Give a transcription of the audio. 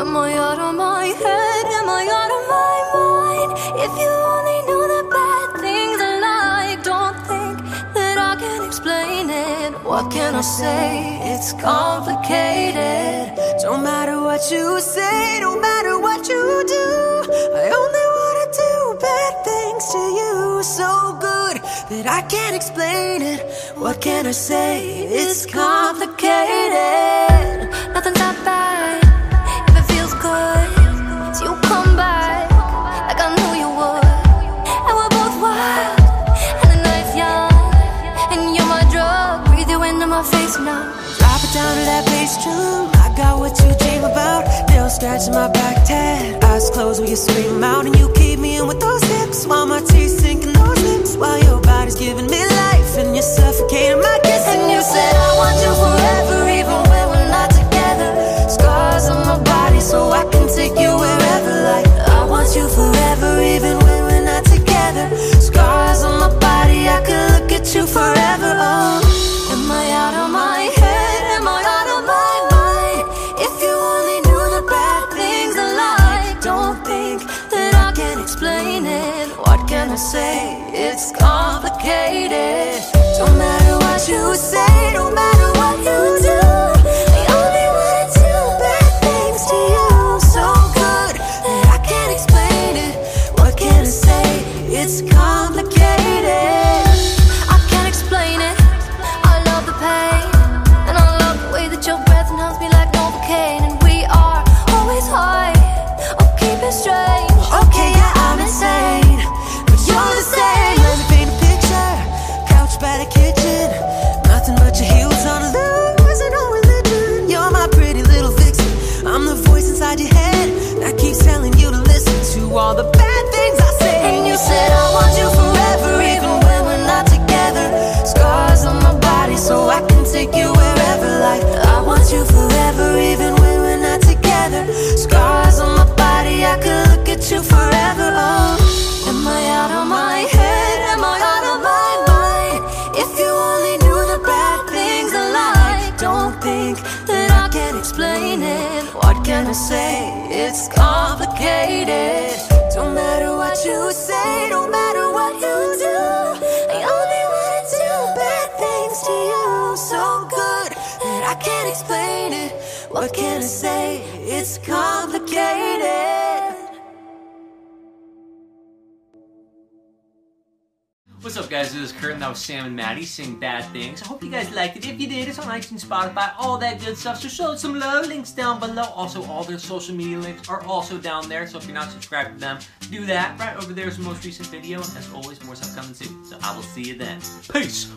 Am I out of my head? Am I out of my mind? If you only knew the bad things I like, don't think that I can explain it. What can I say? It's complicated. Don't matter what you say, don't matter what you do. I only wanna do bad things to you. So good that I can't explain it. What can I say? It's complicated. Nothing's that bad down to that bass drum. I got what you dream about. Nails scratching my back tat. Eyes closed when you scream out, and you keep me in with those hips while my teeth sink in those lips. While your body's giving me life, and you're suffocating my kiss. And you said I want you forever, even when we're not together. Scars on my body, so I can take you wherever. Like I want you forever, even when we're not together. Scars on my body, I could look at you forever. Say? It's complicated. Don't matter what you say, don't matter what you do. I only wanna do bad things to you. So good that I can't explain it. What can I say? It's complicated. I can't explain it. I love the pain, and I love the way that your breath numbs me like Novocaine. And we are always high. Oh, keep it strange. Think that I can explain it. What can I say? It's complicated. Don't matter what you say, don't matter what you do. I only wanna do bad things to you. So good that I can't explain it. What can I say? It's complicated. What's up, guys? This is Kurt, and that was Sam and Maddie sing Bad Things. I hope you guys liked it. If you did, it's on iTunes, Spotify, all that good stuff. So show some love. Links down below. Also, all their social media links are also down there. So if you're not subscribed to them, do that. Right over there is the most recent video. And as always, more stuff coming soon. So I will see you then. Peace.